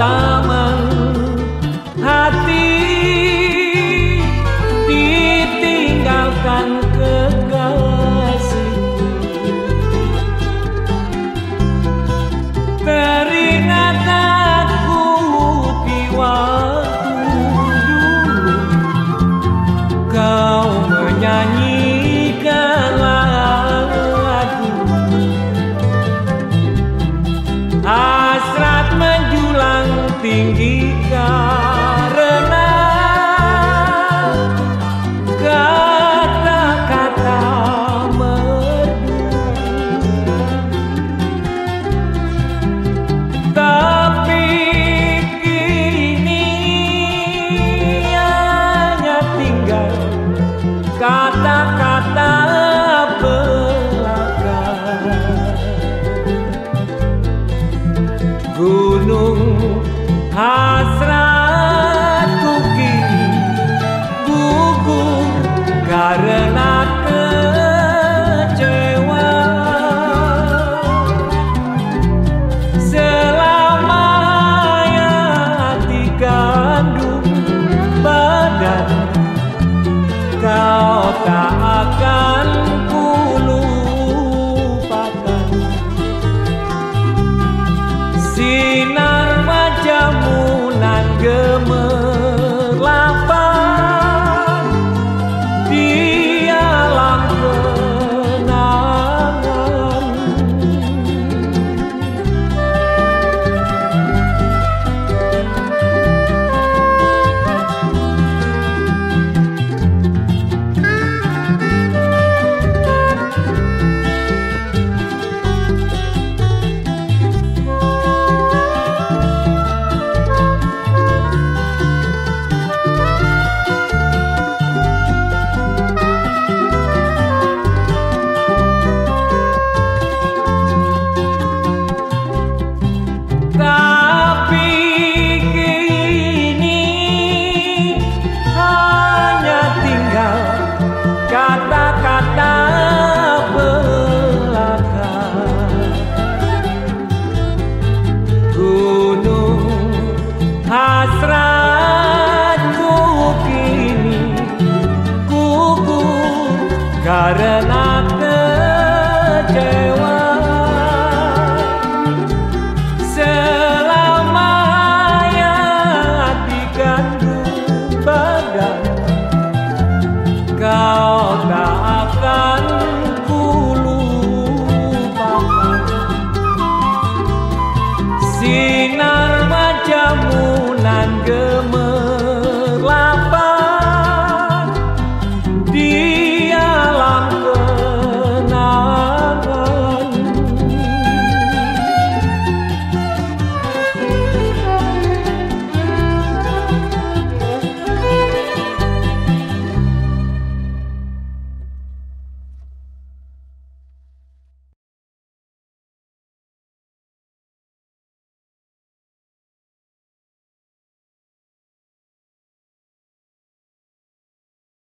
म hasratku kini gugur karena kecewa. Selama hati kandung badan kau tak akan ku lupakan sinar cama. kecewa. Selama hayat badan Kau tak akan ku lupakan. Sinar majamu